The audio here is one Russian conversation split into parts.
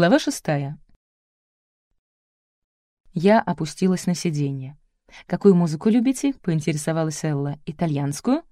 Глава шестая. Я опустилась на сиденье. «Какую музыку любите?» — поинтересовалась Элла. «Итальянскую?»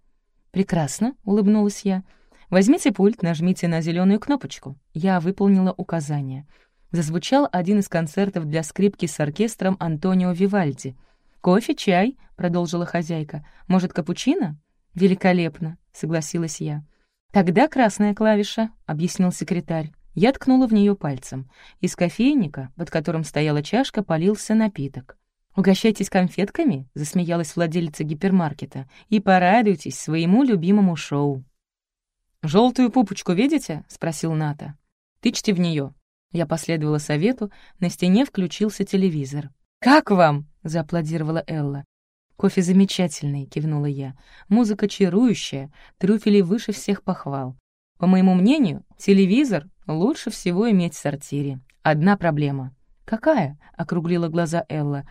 «Прекрасно», — улыбнулась я. «Возьмите пульт, нажмите на зеленую кнопочку». Я выполнила указание. Зазвучал один из концертов для скрипки с оркестром Антонио Вивальди. «Кофе, чай?» — продолжила хозяйка. «Может, капучино?» «Великолепно», — согласилась я. «Тогда красная клавиша», — объяснил секретарь. Я ткнула в нее пальцем. Из кофейника, под которым стояла чашка, полился напиток. «Угощайтесь конфетками», — засмеялась владелица гипермаркета, «и порадуйтесь своему любимому шоу». Желтую пупочку видите?» — спросил Ната. «Тычьте в нее. Я последовала совету, на стене включился телевизор. «Как вам?» — зааплодировала Элла. «Кофе замечательный», — кивнула я. «Музыка чарующая, трюфели выше всех похвал. По моему мнению, телевизор Лучше всего иметь в сортире. Одна проблема. «Какая?» — округлила глаза Элла.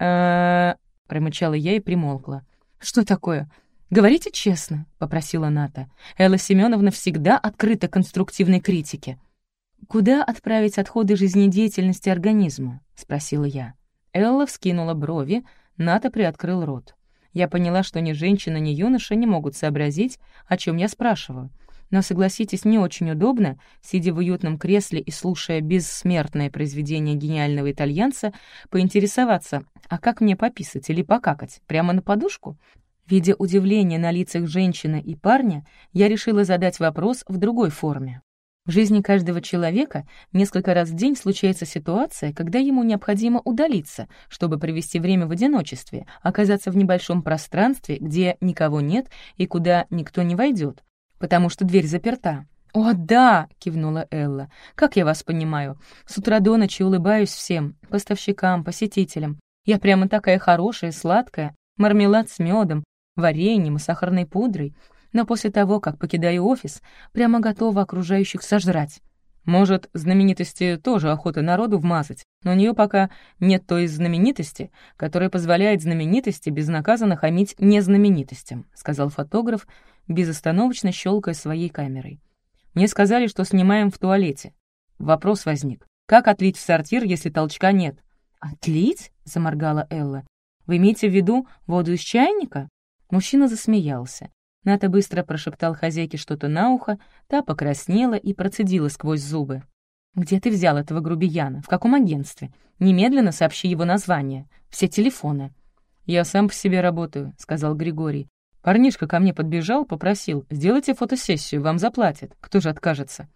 э промычала я и примолкла. «Что такое?» «Говорите честно», — попросила Ната. «Элла Семеновна всегда открыта конструктивной критике». «Куда отправить отходы жизнедеятельности организма?» — спросила я. Элла вскинула брови, Ната приоткрыл рот. Я поняла, что ни женщина, ни юноша не могут сообразить, о чем я спрашиваю — но, согласитесь, не очень удобно, сидя в уютном кресле и слушая бессмертное произведение гениального итальянца, поинтересоваться, а как мне пописать или покакать, прямо на подушку? Видя удивление на лицах женщины и парня, я решила задать вопрос в другой форме. В жизни каждого человека несколько раз в день случается ситуация, когда ему необходимо удалиться, чтобы провести время в одиночестве, оказаться в небольшом пространстве, где никого нет и куда никто не войдет потому что дверь заперта». «О, да!» — кивнула Элла. «Как я вас понимаю? С утра до ночи улыбаюсь всем, поставщикам, посетителям. Я прямо такая хорошая, сладкая, мармелад с медом, вареньем и сахарной пудрой. Но после того, как покидаю офис, прямо готова окружающих сожрать. Может, знаменитости тоже охота народу вмазать, но у нее пока нет той знаменитости, которая позволяет знаменитости безнаказанно хамить незнаменитостям», — сказал фотограф, безостановочно щелкая своей камерой. «Мне сказали, что снимаем в туалете. Вопрос возник. Как отлить в сортир, если толчка нет?» «Отлить?» — заморгала Элла. «Вы имеете в виду воду из чайника?» Мужчина засмеялся. Ната быстро прошептал хозяйке что-то на ухо, та покраснела и процедила сквозь зубы. «Где ты взял этого грубияна? В каком агентстве? Немедленно сообщи его название. Все телефоны». «Я сам по себе работаю», — сказал Григорий. Парнишка ко мне подбежал, попросил, «Сделайте фотосессию, вам заплатят. Кто же откажется?»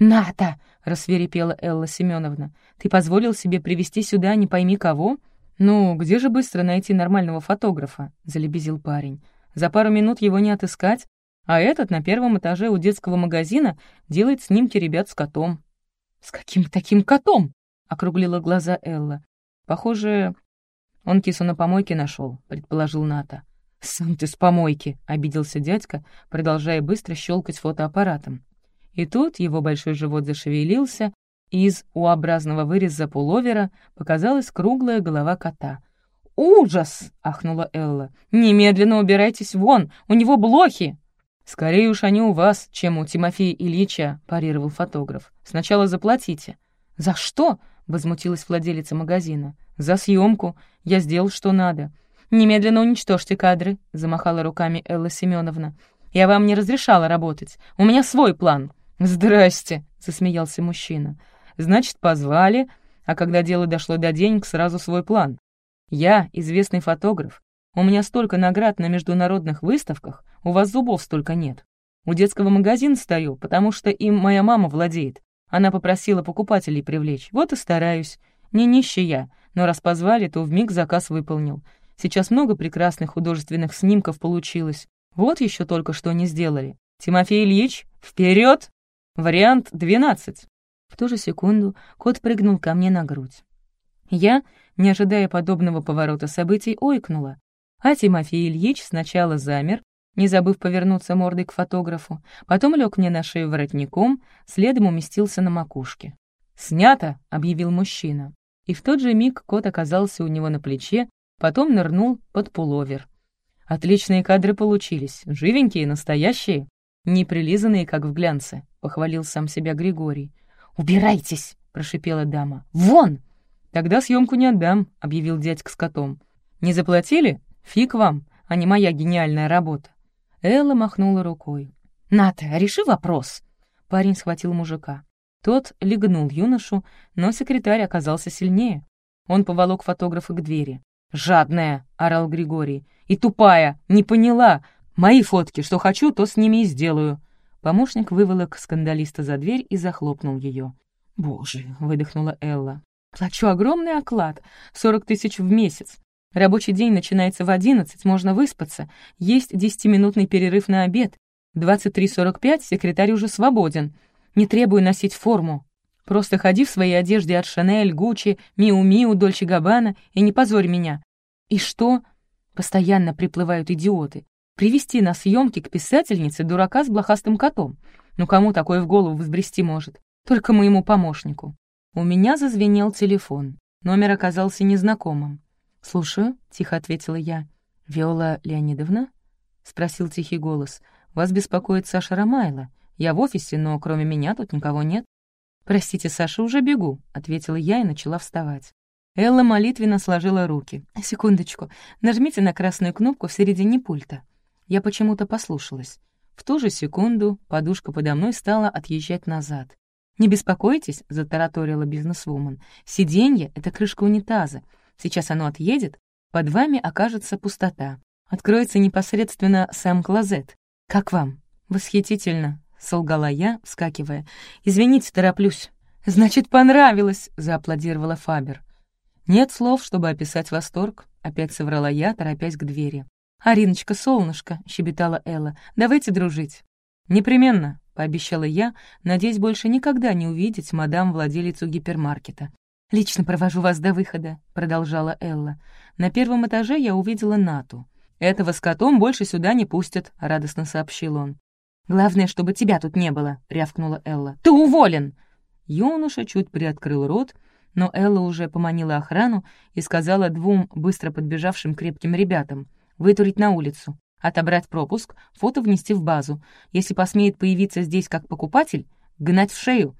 «Ната!» — рассверепела Элла Семеновна. «Ты позволил себе привести сюда не пойми кого?» «Ну, где же быстро найти нормального фотографа?» — залебезил парень. «За пару минут его не отыскать, а этот на первом этаже у детского магазина делает снимки ребят с котом». «С каким таким котом?» — округлила глаза Элла. «Похоже, он кису на помойке нашел, предположил Ната. «Сам ты с помойки», — обиделся дядька, продолжая быстро щелкать фотоаппаратом. И тут его большой живот зашевелился, и из У-образного выреза пуловера показалась круглая голова кота. «Ужас!» — ахнула Элла. «Немедленно убирайтесь вон! У него блохи!» «Скорее уж они у вас, чем у Тимофея Ильича», — парировал фотограф. «Сначала заплатите». «За что?» — возмутилась владелица магазина. «За съемку. Я сделал, что надо. «Немедленно уничтожьте кадры», — замахала руками Элла Семеновна. «Я вам не разрешала работать. У меня свой план». «Здрасте», — засмеялся мужчина. «Значит, позвали, а когда дело дошло до денег, сразу свой план. Я известный фотограф. У меня столько наград на международных выставках, у вас зубов столько нет. У детского магазина стою, потому что им моя мама владеет. Она попросила покупателей привлечь. Вот и стараюсь. Не нищий я, но раз позвали, то вмиг заказ выполнил. Сейчас много прекрасных художественных снимков получилось. Вот еще только что не сделали. Тимофей Ильич, вперед! Вариант 12. В ту же секунду кот прыгнул ко мне на грудь. Я, не ожидая подобного поворота событий, ойкнула, а Тимофей Ильич сначала замер, не забыв повернуться мордой к фотографу, потом лег мне на шею воротником, следом уместился на макушке. «Снято!» — объявил мужчина. И в тот же миг кот оказался у него на плече, потом нырнул под пуловер. Отличные кадры получились, живенькие, настоящие, неприлизанные, как в глянце, похвалил сам себя Григорий. «Убирайтесь!» —— прошипела дама. «Вон!» «Тогда съемку не отдам», — объявил дядька с котом. «Не заплатили? Фиг вам, а не моя гениальная работа». Элла махнула рукой. «Ната, реши вопрос!» Парень схватил мужика. Тот легнул юношу, но секретарь оказался сильнее. Он поволок фотографа к двери. «Жадная!» — орал Григорий. «И тупая! Не поняла! Мои фотки, что хочу, то с ними и сделаю!» Помощник выволок скандалиста за дверь и захлопнул ее. «Боже!» — выдохнула Элла. «Плачу огромный оклад, сорок тысяч в месяц. Рабочий день начинается в одиннадцать, можно выспаться, есть десятиминутный перерыв на обед. Двадцать три сорок пять секретарь уже свободен. Не требую носить форму. Просто ходи в своей одежде от Шанель, Гуччи, Миу-Миу, Дольче Габбана и не позорь меня. И что? Постоянно приплывают идиоты. Привести на съемки к писательнице дурака с блохастым котом. Ну кому такое в голову взбрести может? Только моему помощнику. У меня зазвенел телефон. Номер оказался незнакомым. «Слушаю», — тихо ответила я. «Виола Леонидовна?» — спросил тихий голос. «Вас беспокоит Саша Ромайло. Я в офисе, но кроме меня тут никого нет». «Простите, Саша, уже бегу», — ответила я и начала вставать. Элла молитвенно сложила руки. «Секундочку, нажмите на красную кнопку в середине пульта». Я почему-то послушалась. В ту же секунду подушка подо мной стала отъезжать назад. «Не беспокойтесь», — затараторила бизнесвумен. «Сиденье — это крышка унитаза. Сейчас оно отъедет, под вами окажется пустота. Откроется непосредственно сам клозет. Как вам?» «Восхитительно», — солгала я, вскакивая. «Извините, тороплюсь». «Значит, понравилось», — зааплодировала Фабер. «Нет слов, чтобы описать восторг», — опять соврала я, торопясь к двери. «Ариночка, солнышко», — щебетала Элла, — «давайте дружить». «Непременно», — пообещала я, надеясь больше никогда не увидеть мадам-владелицу гипермаркета. «Лично провожу вас до выхода», — продолжала Элла. «На первом этаже я увидела Нату. Этого с котом больше сюда не пустят», — радостно сообщил он. «Главное, чтобы тебя тут не было», — рявкнула Элла. «Ты уволен!» Юноша чуть приоткрыл рот, но Элла уже поманила охрану и сказала двум быстро подбежавшим крепким ребятам вытурить на улицу, отобрать пропуск, фото внести в базу. Если посмеет появиться здесь как покупатель, гнать в шею.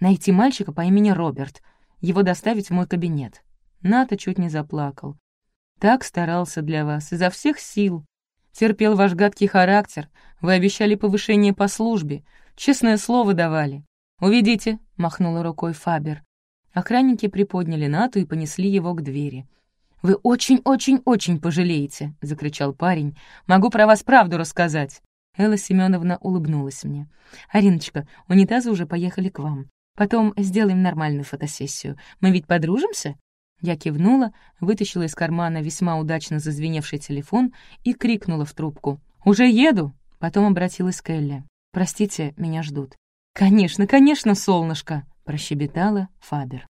Найти мальчика по имени Роберт, его доставить в мой кабинет. Ната чуть не заплакал. Так старался для вас, изо всех сил. Терпел ваш гадкий характер, вы обещали повышение по службе, честное слово давали. «Уведите», — махнула рукой Фабер. Охранники приподняли Нату и понесли его к двери. «Вы очень-очень-очень пожалеете», — закричал парень. «Могу про вас правду рассказать». Элла Семеновна улыбнулась мне. «Ариночка, унитазы уже поехали к вам. Потом сделаем нормальную фотосессию. Мы ведь подружимся?» Я кивнула, вытащила из кармана весьма удачно зазвеневший телефон и крикнула в трубку. «Уже еду!» Потом обратилась к Элле. «Простите, меня ждут». «Конечно, конечно, солнышко!» — прощебетала Фабер.